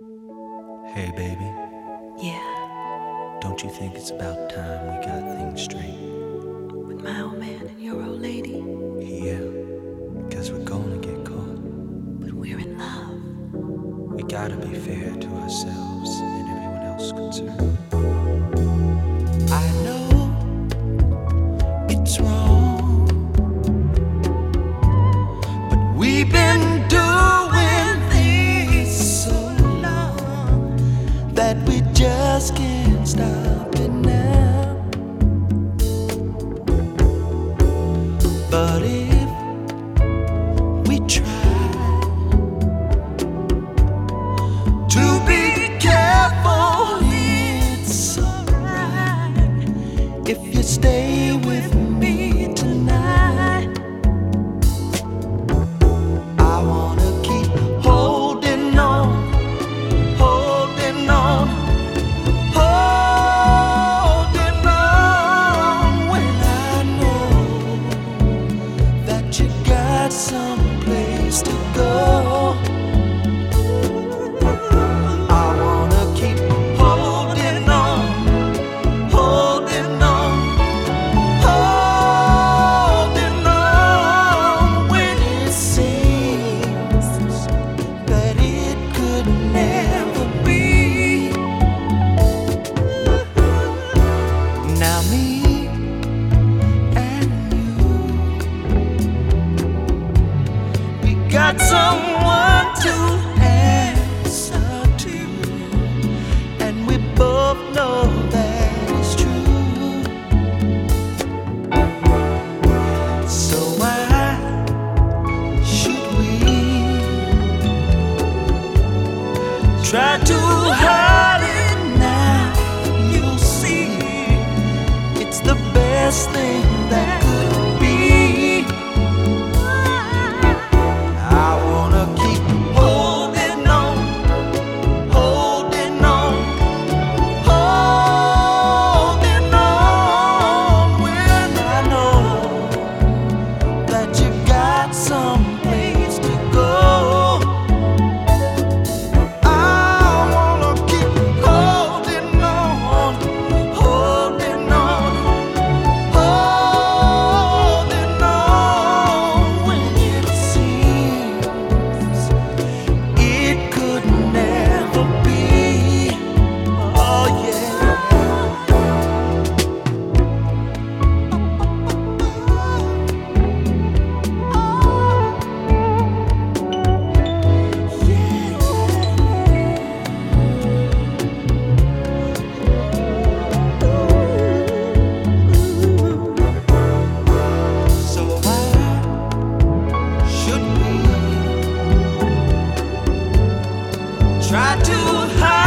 Hey, baby, Yeah, don't you think it's about time we got things straight? with my old man and your old lady. Yeah, because we're gonna get caught. But we're in love. We gotta be fair to ourselves and everyone else concerned. Got someone to answer to, and we both know that it's true. So why should we try to hide it now? You'll see, it's the best thing try to hide?